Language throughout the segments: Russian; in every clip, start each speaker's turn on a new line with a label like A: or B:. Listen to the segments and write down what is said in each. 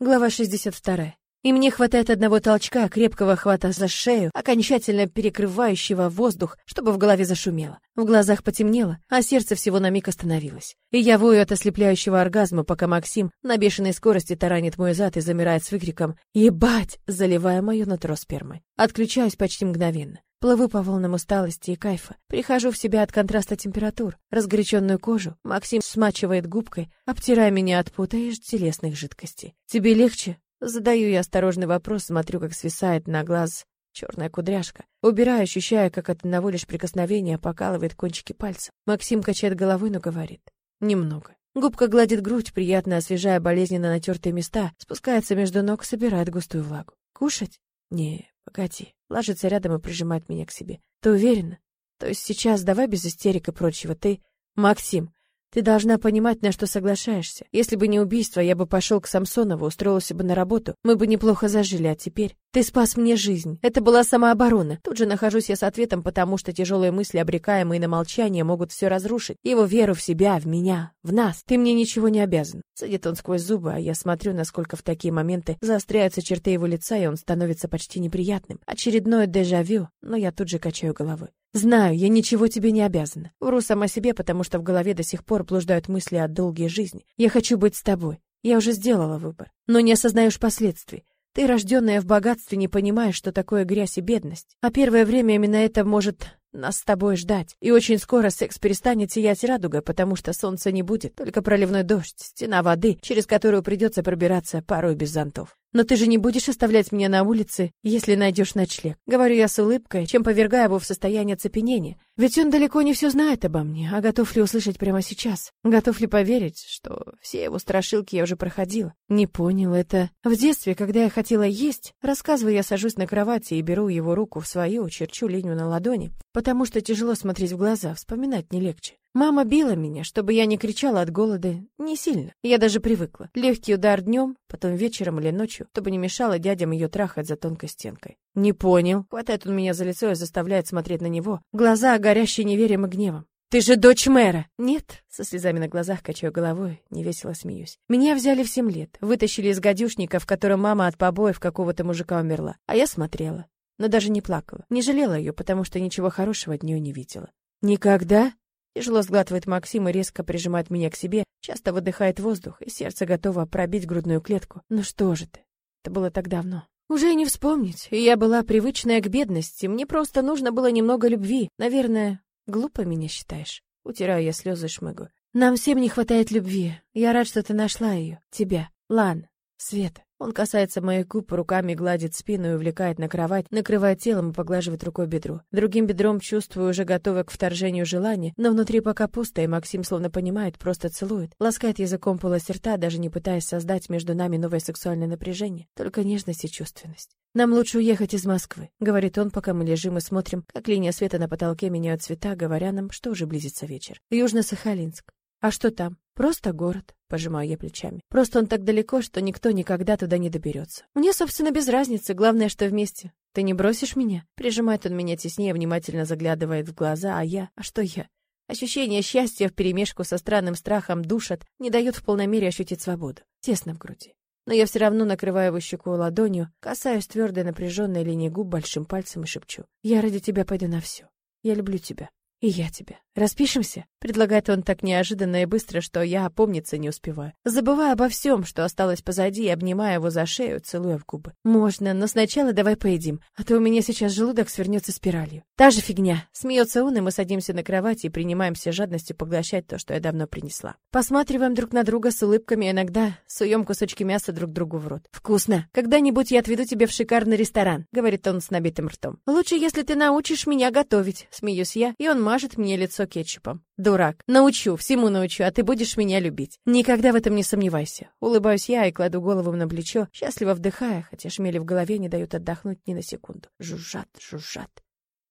A: Глава 62. И мне хватает одного толчка, крепкого хвата за шею, окончательно перекрывающего воздух, чтобы в голове зашумело. В глазах потемнело, а сердце всего на миг остановилось. И я вою от ослепляющего оргазма, пока Максим на бешеной скорости таранит мой зад и замирает с выкриком «Ебать!», заливая мое нутро спермой. Отключаюсь почти мгновенно. Плыву по волнам усталости и кайфа. Прихожу в себя от контраста температур. Разгоряченную кожу Максим смачивает губкой, обтирая меня от пута и телесных жидкостей. «Тебе легче?» Задаю я осторожный вопрос, смотрю, как свисает на глаз черная кудряшка. Убираю, ощущая, как от одного лишь прикосновения покалывает кончики пальцев. Максим качает головой, но говорит. «Немного». Губка гладит грудь, приятно освежая болезненно натертые места, спускается между ног, собирает густую влагу. «Кушать?» «Не, погоди». Ложится рядом и прижимает меня к себе. «Ты уверена? То есть сейчас давай без истерик и прочего. Ты...» «Максим, ты должна понимать, на что соглашаешься. Если бы не убийство, я бы пошел к Самсонову, устроился бы на работу. Мы бы неплохо зажили, а теперь ты спас мне жизнь. Это была самооборона. Тут же нахожусь я с ответом, потому что тяжелые мысли, обрекаемые на молчание, могут все разрушить. Его веру в себя, в меня, в нас. Ты мне ничего не обязан. Садит он сквозь зубы, а я смотрю, насколько в такие моменты заостряются черты его лица, и он становится почти неприятным. Очередное дежавю, но я тут же качаю головой. Знаю, я ничего тебе не обязана. Вру сама себе, потому что в голове до сих пор блуждают мысли о долгой жизни. Я хочу быть с тобой. Я уже сделала выбор, но не осознаешь последствий. Ты, рожденная в богатстве, не понимаешь, что такое грязь и бедность. А первое время именно это может нас с тобой ждать. И очень скоро секс перестанет сиять радугой, потому что солнца не будет, только проливной дождь, стена воды, через которую придется пробираться порой без зонтов. Но ты же не будешь оставлять меня на улице, если найдешь ночлег. Говорю я с улыбкой, чем повергая его в состояние оцепенения. Ведь он далеко не все знает обо мне, а готов ли услышать прямо сейчас? Готов ли поверить, что все его страшилки я уже проходила? Не понял это. В детстве, когда я хотела есть, рассказываю, я сажусь на кровати и беру его руку в свою, черчу линию на ладони, потому что тяжело смотреть в глаза, вспоминать не легче. Мама била меня, чтобы я не кричала от голода, не сильно. Я даже привыкла. Легкий удар днем, потом вечером или ночью, чтобы не мешало дядям ее трахать за тонкой стенкой. Не понял. Хватает он меня за лицо и заставляет смотреть на него. Глаза горящие неверием и гневом. Ты же дочь мэра. Нет, со слезами на глазах качаю головой, невесело смеюсь. Меня взяли в семь лет, вытащили из гадюшника, в котором мама от побоев какого-то мужика умерла. А я смотрела, но даже не плакала. Не жалела ее, потому что ничего хорошего от нее не видела. Никогда? Тяжело сглатывает Максим и резко прижимает меня к себе, часто выдыхает воздух, и сердце готово пробить грудную клетку. Ну что же ты? Это было так давно. Уже и не вспомнить. Я была привычная к бедности. Мне просто нужно было немного любви. Наверное, глупо меня считаешь. Утираю я слезы шмыгу. Нам всем не хватает любви. Я рад, что ты нашла ее. Тебя. Лан. Света. Он касается моих губ, руками гладит спину и увлекает на кровать, накрывает телом и поглаживает рукой бедро. Другим бедром чувствую, уже готовое к вторжению желания, но внутри пока пусто, и Максим словно понимает, просто целует. Ласкает языком полость рта, даже не пытаясь создать между нами новое сексуальное напряжение, только нежность и чувственность. «Нам лучше уехать из Москвы», — говорит он, пока мы лежим и смотрим, как линия света на потолке меняет цвета, говоря нам, что уже близится вечер. Южно-Сахалинск. А что там? Просто город, пожимаю я плечами. Просто он так далеко, что никто никогда туда не доберется. Мне, собственно, без разницы, главное, что вместе. Ты не бросишь меня? Прижимает он меня теснее, внимательно заглядывает в глаза, а я? А что я? Ощущение счастья вперемешку со странным страхом душат, не дают в полной мере ощутить свободу. Тесно в груди. Но я все равно накрываю его щеку ладонью, касаюсь твердой напряженной линии губ большим пальцем и шепчу. Я ради тебя пойду на все. Я люблю тебя. И я тебя. Распишемся? Предлагает он так неожиданно и быстро, что я опомниться не успеваю. Забывая обо всем, что осталось позади, и обнимая его за шею, целуя в губы. Можно, но сначала давай поедим, а то у меня сейчас желудок свернется спиралью. Та же фигня. Смеется он, и мы садимся на кровати и принимаемся жадностью поглощать то, что я давно принесла. Посматриваем друг на друга с улыбками, иногда суем кусочки мяса друг другу в рот. Вкусно. Когда-нибудь я отведу тебя в шикарный ресторан, говорит он с набитым ртом. Лучше, если ты научишь меня готовить, смеюсь я, и он мажет мне лицо кетчупом. Дурак. Научу, всему научу, а ты будешь меня любить. Никогда в этом не сомневайся. Улыбаюсь я и кладу голову на плечо, счастливо вдыхая, хотя шмели в голове не дают отдохнуть ни на секунду. Жужжат, жужжат.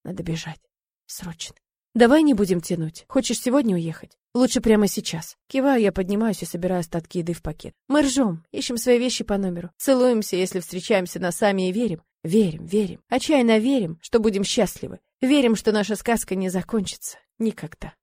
A: Надо бежать. Срочно. Давай не будем тянуть. Хочешь сегодня уехать? Лучше прямо сейчас. Киваю, я поднимаюсь и собираю остатки еды в пакет. Мы ржем, ищем свои вещи по номеру. Целуемся, если встречаемся носами и верим. Верим, верим. Отчаянно верим, что будем счастливы. Верим, что наша сказка не закончится. Никогда.